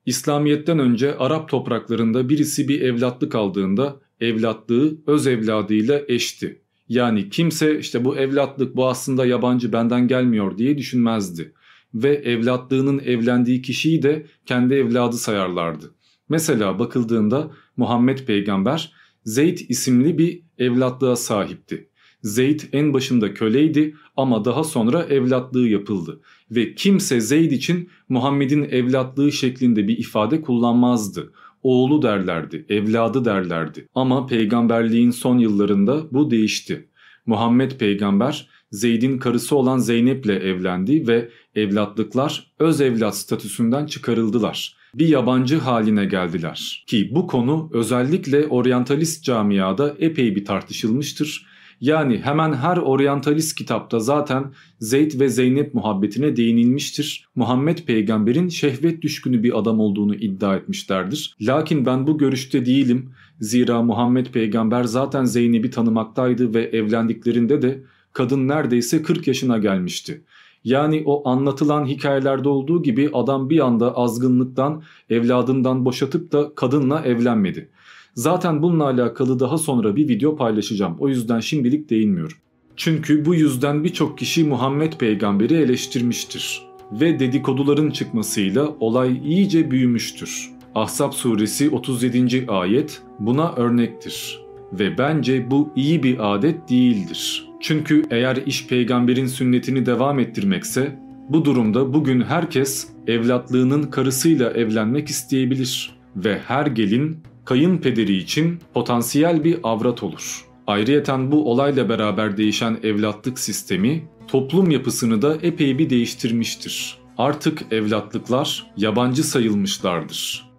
İslamiyet'ten önce Arap topraklarında birisi bir evlatlık aldığında evlatlığı öz evladıyla eşti. Yani kimse işte bu evlatlık bu aslında yabancı benden gelmiyor diye düşünmezdi. Ve evlatlığının evlendiği kişiyi de kendi evladı sayarlardı. Mesela bakıldığında Muhammed peygamber Zeyd isimli bir evlatlığa sahipti. Zeyd en başında köleydi ama daha sonra evlatlığı yapıldı ve kimse Zeyd için Muhammed'in evlatlığı şeklinde bir ifade kullanmazdı. Oğlu derlerdi, evladı derlerdi ama peygamberliğin son yıllarında bu değişti. Muhammed peygamber Zeyd'in karısı olan Zeynep'le evlendi ve evlatlıklar öz evlat statüsünden çıkarıldılar. Bir yabancı haline geldiler ki bu konu özellikle oryantalist camiada epey bir tartışılmıştır yani hemen her oryantalist kitapta zaten Zeyd ve Zeynep muhabbetine değinilmiştir. Muhammed peygamberin şehvet düşkünü bir adam olduğunu iddia etmişlerdir. Lakin ben bu görüşte değilim. Zira Muhammed peygamber zaten Zeynep'i tanımaktaydı ve evlendiklerinde de kadın neredeyse 40 yaşına gelmişti. Yani o anlatılan hikayelerde olduğu gibi adam bir anda azgınlıktan evladından boşatıp da kadınla evlenmedi. Zaten bununla alakalı daha sonra bir video paylaşacağım. O yüzden şimdilik değinmiyorum. Çünkü bu yüzden birçok kişi Muhammed peygamberi eleştirmiştir. Ve dedikoduların çıkmasıyla olay iyice büyümüştür. Ahzab suresi 37. ayet buna örnektir. Ve bence bu iyi bir adet değildir. Çünkü eğer iş peygamberin sünnetini devam ettirmekse bu durumda bugün herkes evlatlığının karısıyla evlenmek isteyebilir ve her gelin kayınpederi için potansiyel bir avrat olur. Ayrıyeten bu olayla beraber değişen evlatlık sistemi toplum yapısını da epey bir değiştirmiştir. Artık evlatlıklar yabancı sayılmışlardır.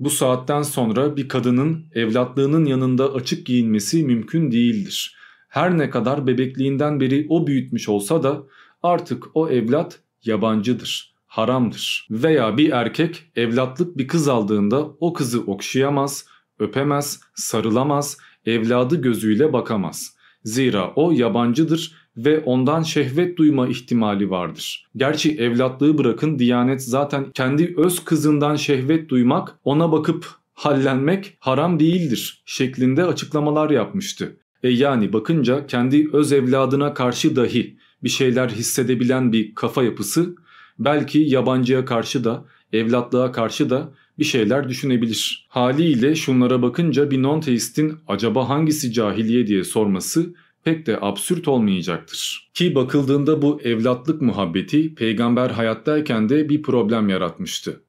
Bu saatten sonra bir kadının evlatlığının yanında açık giyinmesi mümkün değildir. Her ne kadar bebekliğinden beri o büyütmüş olsa da artık o evlat yabancıdır, haramdır. Veya bir erkek evlatlık bir kız aldığında o kızı okşayamaz, öpemez, sarılamaz, evladı gözüyle bakamaz. Zira o yabancıdır ve ondan şehvet duyma ihtimali vardır. Gerçi evlatlığı bırakın Diyanet zaten kendi öz kızından şehvet duymak, ona bakıp hallenmek haram değildir şeklinde açıklamalar yapmıştı. E yani bakınca kendi öz evladına karşı dahi bir şeyler hissedebilen bir kafa yapısı belki yabancıya karşı da evlatlığa karşı da bir şeyler düşünebilir. Haliyle şunlara bakınca bir non-teistin acaba hangisi cahiliye diye sorması pek de absürt olmayacaktır. Ki bakıldığında bu evlatlık muhabbeti peygamber hayattayken de bir problem yaratmıştı.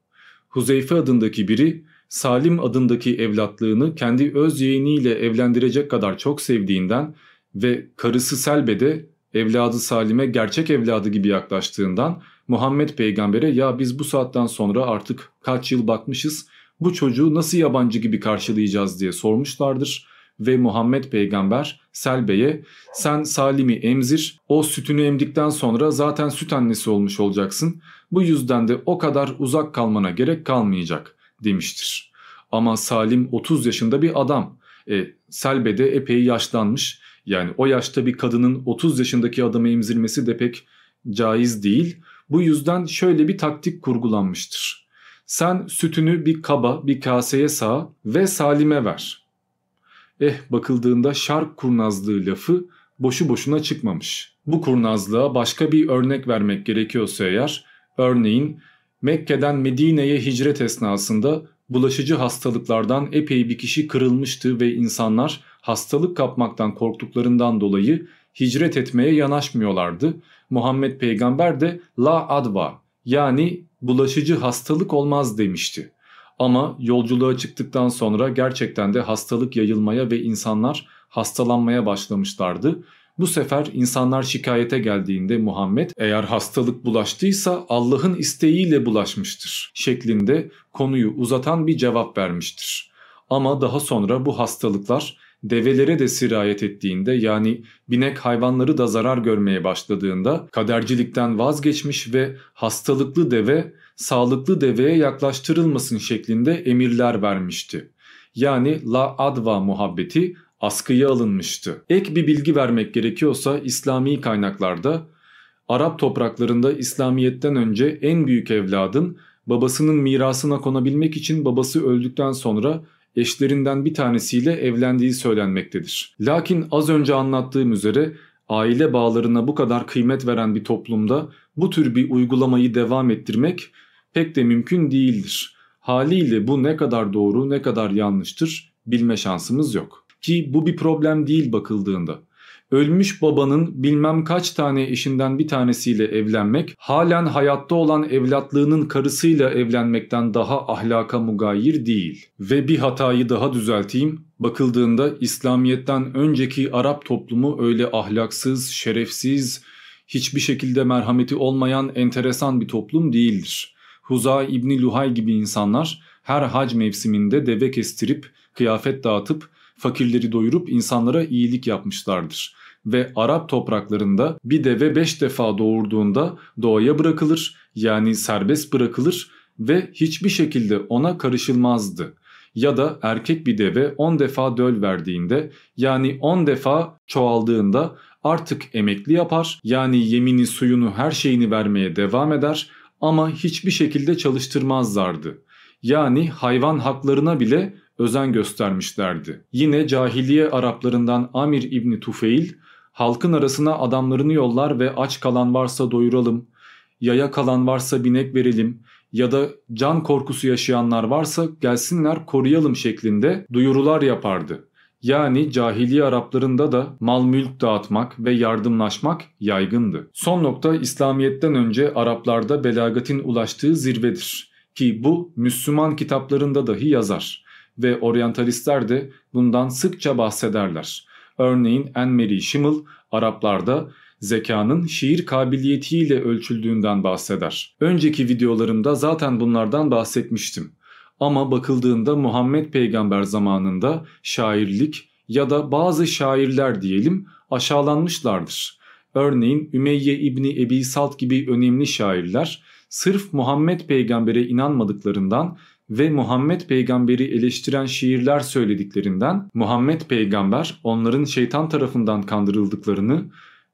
Huzeyfe adındaki biri Salim adındaki evlatlığını kendi öz yeğeniyle evlendirecek kadar çok sevdiğinden ve karısı Selbe de evladı Salim'e gerçek evladı gibi yaklaştığından Muhammed peygambere ya biz bu saatten sonra artık kaç yıl bakmışız bu çocuğu nasıl yabancı gibi karşılayacağız diye sormuşlardır ve Muhammed peygamber Selbe'ye sen Salim'i emzir o sütünü emdikten sonra zaten süt annesi olmuş olacaksın bu yüzden de o kadar uzak kalmana gerek kalmayacak demiştir. Ama Salim 30 yaşında bir adam. E, Selbe de epey yaşlanmış. Yani o yaşta bir kadının 30 yaşındaki adamı emzirmesi de pek caiz değil. Bu yüzden şöyle bir taktik kurgulanmıştır. Sen sütünü bir kaba, bir kaseye sağ ve Salim'e ver. Eh bakıldığında şark kurnazlığı lafı boşu boşuna çıkmamış. Bu kurnazlığa başka bir örnek vermek gerekiyorsa eğer, örneğin Mekke'den Medine'ye hicret esnasında bulaşıcı hastalıklardan epey bir kişi kırılmıştı ve insanlar hastalık kapmaktan korktuklarından dolayı hicret etmeye yanaşmıyorlardı. Muhammed peygamber de la adva yani bulaşıcı hastalık olmaz demişti. Ama yolculuğa çıktıktan sonra gerçekten de hastalık yayılmaya ve insanlar hastalanmaya başlamışlardı. Bu sefer insanlar şikayete geldiğinde Muhammed eğer hastalık bulaştıysa Allah'ın isteğiyle bulaşmıştır şeklinde konuyu uzatan bir cevap vermiştir. Ama daha sonra bu hastalıklar develere de sirayet ettiğinde yani binek hayvanları da zarar görmeye başladığında kadercilikten vazgeçmiş ve hastalıklı deve sağlıklı deveye yaklaştırılmasın şeklinde emirler vermişti. Yani la adva muhabbeti askıya alınmıştı. Ek bir bilgi vermek gerekiyorsa İslami kaynaklarda Arap topraklarında İslamiyet'ten önce en büyük evladın babasının mirasına konabilmek için babası öldükten sonra eşlerinden bir tanesiyle evlendiği söylenmektedir. Lakin az önce anlattığım üzere aile bağlarına bu kadar kıymet veren bir toplumda bu tür bir uygulamayı devam ettirmek pek de mümkün değildir. Haliyle bu ne kadar doğru ne kadar yanlıştır bilme şansımız yok. Ki bu bir problem değil bakıldığında. Ölmüş babanın bilmem kaç tane eşinden bir tanesiyle evlenmek halen hayatta olan evlatlığının karısıyla evlenmekten daha ahlaka mugayir değil. Ve bir hatayı daha düzelteyim. Bakıldığında İslamiyet'ten önceki Arap toplumu öyle ahlaksız, şerefsiz, hiçbir şekilde merhameti olmayan enteresan bir toplum değildir. Huza İbni Luhay gibi insanlar her hac mevsiminde deve kestirip, kıyafet dağıtıp, fakirleri doyurup insanlara iyilik yapmışlardır. Ve Arap topraklarında bir deve beş defa doğurduğunda doğaya bırakılır yani serbest bırakılır ve hiçbir şekilde ona karışılmazdı. Ya da erkek bir deve 10 defa döl verdiğinde yani 10 defa çoğaldığında artık emekli yapar yani yemini suyunu her şeyini vermeye devam eder ama hiçbir şekilde çalıştırmazlardı. Yani hayvan haklarına bile özen göstermişlerdi. Yine cahiliye Araplarından Amir İbni Tufeil halkın arasına adamlarını yollar ve aç kalan varsa doyuralım, yaya kalan varsa binek verelim ya da can korkusu yaşayanlar varsa gelsinler koruyalım şeklinde duyurular yapardı. Yani cahiliye Araplarında da mal mülk dağıtmak ve yardımlaşmak yaygındı. Son nokta İslamiyet'ten önce Araplarda belagatin ulaştığı zirvedir. Ki bu Müslüman kitaplarında dahi yazar ve oryantalistler de bundan sıkça bahsederler. Örneğin Şimıl Araplarda zekanın şiir kabiliyetiyle ölçüldüğünden bahseder. Önceki videolarımda zaten bunlardan bahsetmiştim. Ama bakıldığında Muhammed peygamber zamanında şairlik ya da bazı şairler diyelim aşağılanmışlardır. Örneğin Ümeyye İbni Ebi Salt gibi önemli şairler sırf Muhammed peygambere inanmadıklarından ve Muhammed peygamberi eleştiren şiirler söylediklerinden Muhammed peygamber onların şeytan tarafından kandırıldıklarını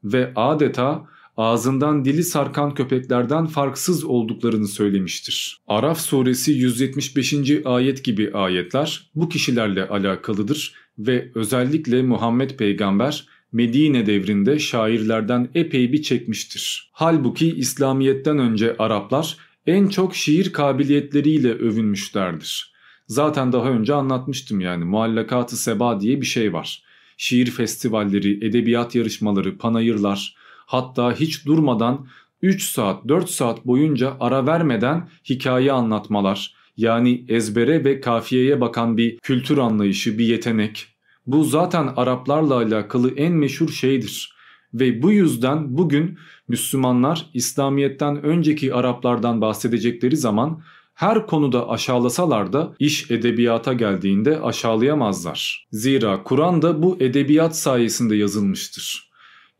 ve adeta ağzından dili sarkan köpeklerden farksız olduklarını söylemiştir. Araf suresi 175. ayet gibi ayetler bu kişilerle alakalıdır ve özellikle Muhammed peygamber Medine devrinde şairlerden epey bir çekmiştir. Halbuki İslamiyet'ten önce Araplar en çok şiir kabiliyetleriyle övünmüşlerdir. Zaten daha önce anlatmıştım yani Muallakat-ı Seba diye bir şey var. Şiir festivalleri, edebiyat yarışmaları, panayırlar hatta hiç durmadan 3 saat 4 saat boyunca ara vermeden hikaye anlatmalar yani ezbere ve kafiyeye bakan bir kültür anlayışı, bir yetenek. Bu zaten Araplarla alakalı en meşhur şeydir. Ve bu yüzden bugün Müslümanlar İslamiyet'ten önceki Araplardan bahsedecekleri zaman her konuda aşağılasalar da iş edebiyata geldiğinde aşağılayamazlar. Zira Kur'an da bu edebiyat sayesinde yazılmıştır.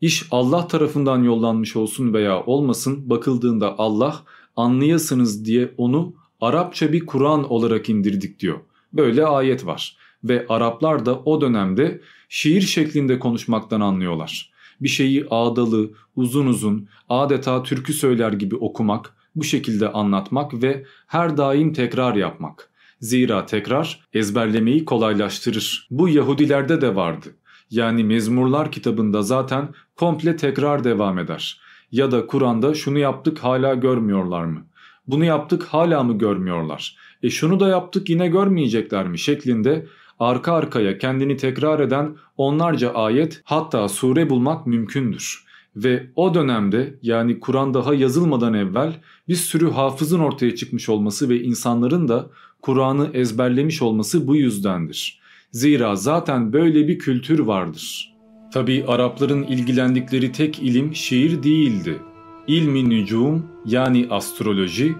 İş Allah tarafından yollanmış olsun veya olmasın bakıldığında Allah anlayasınız diye onu Arapça bir Kur'an olarak indirdik diyor. Böyle ayet var ve Araplar da o dönemde şiir şeklinde konuşmaktan anlıyorlar bir şeyi ağdalı, uzun uzun, adeta türkü söyler gibi okumak, bu şekilde anlatmak ve her daim tekrar yapmak. Zira tekrar ezberlemeyi kolaylaştırır. Bu Yahudilerde de vardı. Yani Mezmurlar kitabında zaten komple tekrar devam eder. Ya da Kur'an'da şunu yaptık hala görmüyorlar mı? Bunu yaptık hala mı görmüyorlar? E şunu da yaptık yine görmeyecekler mi? şeklinde arka arkaya kendini tekrar eden onlarca ayet hatta sure bulmak mümkündür. Ve o dönemde yani Kur'an daha yazılmadan evvel bir sürü hafızın ortaya çıkmış olması ve insanların da Kur'an'ı ezberlemiş olması bu yüzdendir. Zira zaten böyle bir kültür vardır. Tabi Arapların ilgilendikleri tek ilim şiir değildi. İlmi nücum yani astroloji,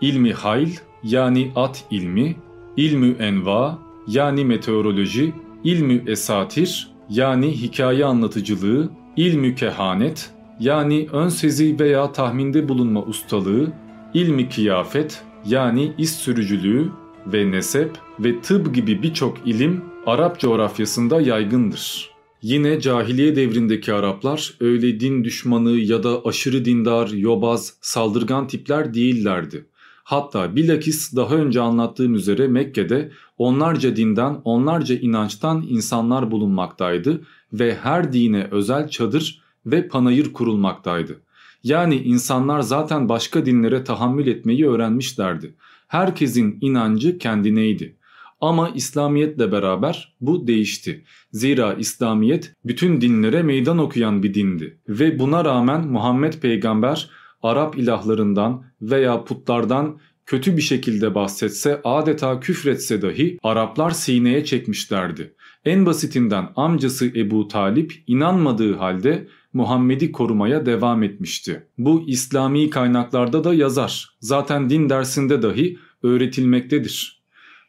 ilmi hayl yani at ilmi, ilmi enva yani meteoroloji, ilmü esatir yani hikaye anlatıcılığı, ilmü kehanet yani ön sezi veya tahminde bulunma ustalığı, ilmi kıyafet yani iz sürücülüğü ve nesep ve tıp gibi birçok ilim Arap coğrafyasında yaygındır. Yine cahiliye devrindeki Araplar öyle din düşmanı ya da aşırı dindar, yobaz, saldırgan tipler değillerdi. Hatta bilakis daha önce anlattığım üzere Mekke'de onlarca dinden, onlarca inançtan insanlar bulunmaktaydı ve her dine özel çadır ve panayır kurulmaktaydı. Yani insanlar zaten başka dinlere tahammül etmeyi öğrenmişlerdi. Herkesin inancı kendineydi. Ama İslamiyetle beraber bu değişti. Zira İslamiyet bütün dinlere meydan okuyan bir dindi ve buna rağmen Muhammed peygamber Arap ilahlarından veya putlardan kötü bir şekilde bahsetse adeta küfretse dahi Araplar sineye çekmişlerdi. En basitinden amcası Ebu Talip inanmadığı halde Muhammed'i korumaya devam etmişti. Bu İslami kaynaklarda da yazar. Zaten din dersinde dahi öğretilmektedir.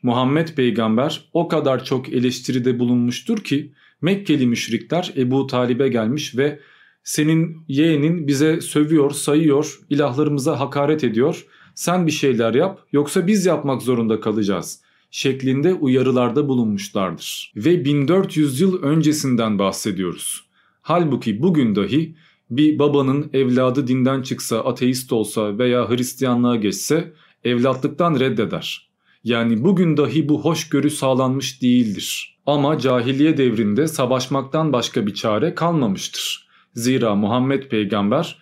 Muhammed peygamber o kadar çok eleştiride bulunmuştur ki Mekkeli müşrikler Ebu Talib'e gelmiş ve senin yeğenin bize sövüyor, sayıyor, ilahlarımıza hakaret ediyor. Sen bir şeyler yap yoksa biz yapmak zorunda kalacağız şeklinde uyarılarda bulunmuşlardır. Ve 1400 yıl öncesinden bahsediyoruz. Halbuki bugün dahi bir babanın evladı dinden çıksa, ateist olsa veya Hristiyanlığa geçse evlatlıktan reddeder. Yani bugün dahi bu hoşgörü sağlanmış değildir. Ama cahiliye devrinde savaşmaktan başka bir çare kalmamıştır. Zira Muhammed peygamber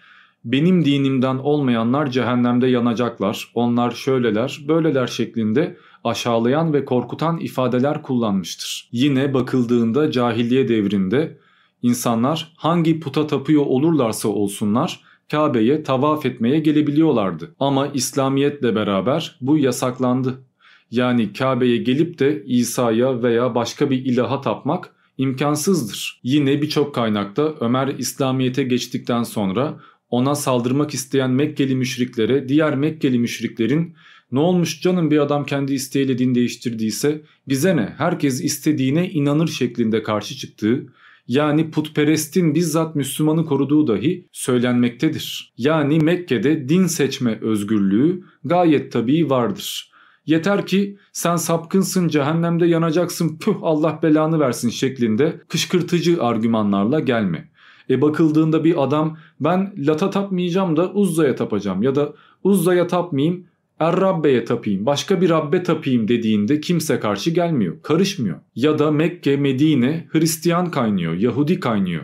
benim dinimden olmayanlar cehennemde yanacaklar, onlar şöyleler, böyleler şeklinde aşağılayan ve korkutan ifadeler kullanmıştır. Yine bakıldığında cahiliye devrinde insanlar hangi puta tapıyor olurlarsa olsunlar Kabe'ye tavaf etmeye gelebiliyorlardı. Ama İslamiyetle beraber bu yasaklandı. Yani Kabe'ye gelip de İsa'ya veya başka bir ilaha tapmak imkansızdır. Yine birçok kaynakta Ömer İslamiyet'e geçtikten sonra ona saldırmak isteyen Mekkeli müşriklere diğer Mekkeli müşriklerin Ne olmuş canım bir adam kendi isteğiyle din değiştirdiyse bize ne herkes istediğine inanır şeklinde karşı çıktığı yani putperestin bizzat Müslümanı koruduğu dahi söylenmektedir. Yani Mekke'de din seçme özgürlüğü gayet tabii vardır. Yeter ki sen sapkınsın cehennemde yanacaksın püh Allah belanı versin şeklinde kışkırtıcı argümanlarla gelme. E bakıldığında bir adam ben lata tapmayacağım da Uzza'ya tapacağım ya da Uzza'ya tapmayayım Er-Rabbe'ye tapayım, başka bir Rabbe tapayım dediğinde kimse karşı gelmiyor, karışmıyor. Ya da Mekke, Medine Hristiyan kaynıyor, Yahudi kaynıyor.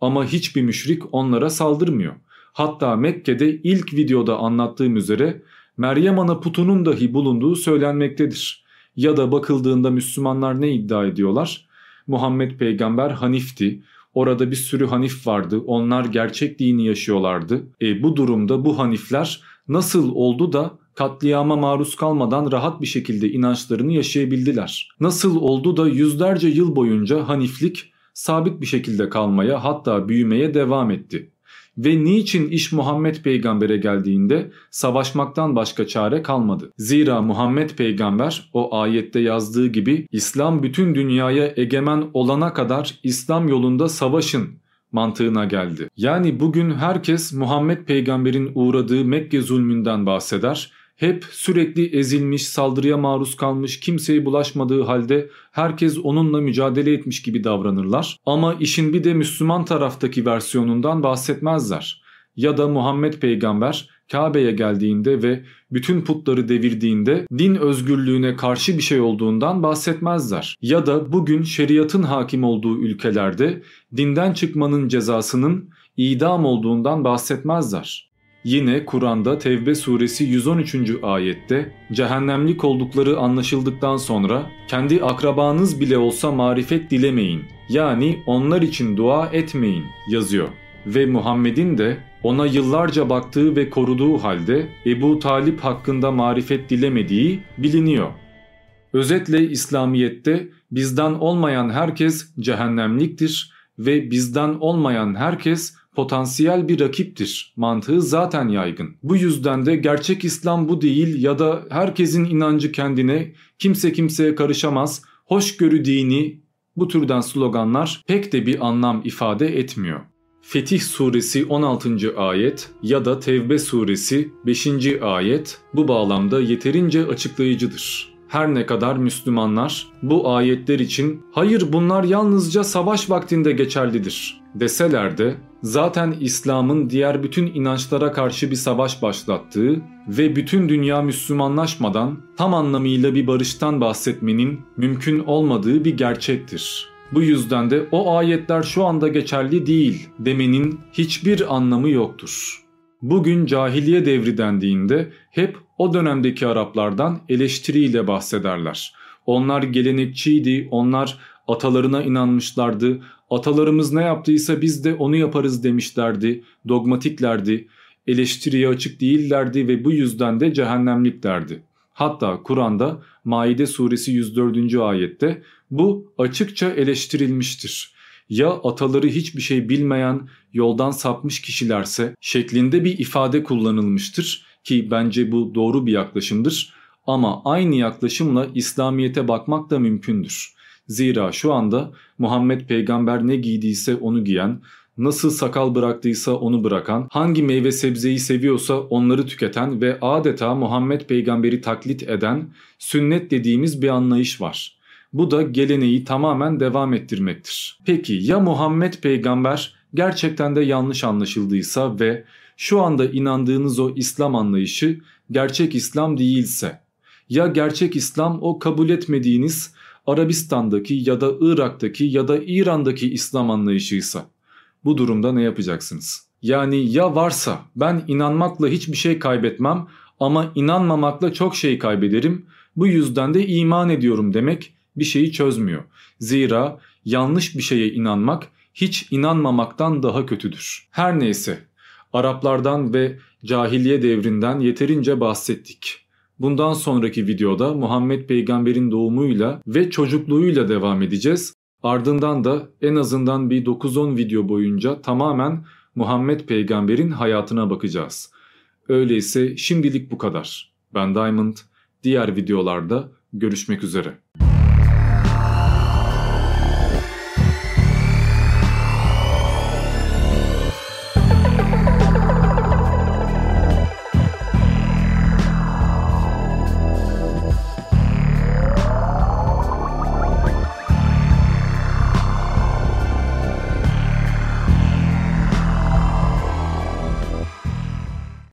Ama hiçbir müşrik onlara saldırmıyor. Hatta Mekke'de ilk videoda anlattığım üzere Meryem Ana putunun dahi bulunduğu söylenmektedir. Ya da bakıldığında Müslümanlar ne iddia ediyorlar? Muhammed peygamber Hanif'ti. Orada bir sürü Hanif vardı. Onlar gerçek dini yaşıyorlardı. E bu durumda bu Hanifler nasıl oldu da katliama maruz kalmadan rahat bir şekilde inançlarını yaşayabildiler. Nasıl oldu da yüzlerce yıl boyunca Haniflik sabit bir şekilde kalmaya hatta büyümeye devam etti. Ve niçin iş Muhammed peygambere geldiğinde savaşmaktan başka çare kalmadı. Zira Muhammed peygamber o ayette yazdığı gibi İslam bütün dünyaya egemen olana kadar İslam yolunda savaşın mantığına geldi. Yani bugün herkes Muhammed peygamberin uğradığı Mekke zulmünden bahseder hep sürekli ezilmiş, saldırıya maruz kalmış, kimseye bulaşmadığı halde herkes onunla mücadele etmiş gibi davranırlar. Ama işin bir de Müslüman taraftaki versiyonundan bahsetmezler. Ya da Muhammed peygamber Kabe'ye geldiğinde ve bütün putları devirdiğinde din özgürlüğüne karşı bir şey olduğundan bahsetmezler. Ya da bugün şeriatın hakim olduğu ülkelerde dinden çıkmanın cezasının idam olduğundan bahsetmezler. Yine Kur'an'da Tevbe suresi 113. ayette cehennemlik oldukları anlaşıldıktan sonra kendi akrabanız bile olsa marifet dilemeyin yani onlar için dua etmeyin yazıyor. Ve Muhammed'in de ona yıllarca baktığı ve koruduğu halde Ebu Talip hakkında marifet dilemediği biliniyor. Özetle İslamiyet'te bizden olmayan herkes cehennemliktir ve bizden olmayan herkes potansiyel bir rakiptir mantığı zaten yaygın. Bu yüzden de gerçek İslam bu değil ya da herkesin inancı kendine, kimse kimseye karışamaz, hoşgörü dini bu türden sloganlar pek de bir anlam ifade etmiyor. Fetih suresi 16. ayet ya da Tevbe suresi 5. ayet bu bağlamda yeterince açıklayıcıdır. Her ne kadar Müslümanlar bu ayetler için hayır bunlar yalnızca savaş vaktinde geçerlidir deseler de zaten İslam'ın diğer bütün inançlara karşı bir savaş başlattığı ve bütün dünya Müslümanlaşmadan tam anlamıyla bir barıştan bahsetmenin mümkün olmadığı bir gerçektir. Bu yüzden de o ayetler şu anda geçerli değil demenin hiçbir anlamı yoktur. Bugün cahiliye devri dendiğinde hep o dönemdeki Araplardan eleştiriyle bahsederler. Onlar gelenekçiydi, onlar atalarına inanmışlardı, atalarımız ne yaptıysa biz de onu yaparız demişlerdi, dogmatiklerdi, eleştiriye açık değillerdi ve bu yüzden de cehennemliklerdi. Hatta Kur'an'da Maide suresi 104. ayette bu açıkça eleştirilmiştir. Ya ataları hiçbir şey bilmeyen, yoldan sapmış kişilerse şeklinde bir ifade kullanılmıştır ki bence bu doğru bir yaklaşımdır. Ama aynı yaklaşımla İslamiyet'e bakmak da mümkündür. Zira şu anda Muhammed peygamber ne giydiyse onu giyen, nasıl sakal bıraktıysa onu bırakan, hangi meyve sebzeyi seviyorsa onları tüketen ve adeta Muhammed peygamberi taklit eden sünnet dediğimiz bir anlayış var. Bu da geleneği tamamen devam ettirmektir. Peki ya Muhammed peygamber gerçekten de yanlış anlaşıldıysa ve şu anda inandığınız o İslam anlayışı gerçek İslam değilse? Ya gerçek İslam o kabul etmediğiniz Arabistan'daki ya da Irak'taki ya da İran'daki İslam anlayışıysa? Bu durumda ne yapacaksınız? Yani ya varsa ben inanmakla hiçbir şey kaybetmem ama inanmamakla çok şey kaybederim. Bu yüzden de iman ediyorum demek bir şeyi çözmüyor. Zira yanlış bir şeye inanmak hiç inanmamaktan daha kötüdür. Her neyse Araplardan ve cahiliye devrinden yeterince bahsettik. Bundan sonraki videoda Muhammed peygamberin doğumuyla ve çocukluğuyla devam edeceğiz. Ardından da en azından bir 9-10 video boyunca tamamen Muhammed peygamberin hayatına bakacağız. Öyleyse şimdilik bu kadar. Ben Diamond. Diğer videolarda görüşmek üzere.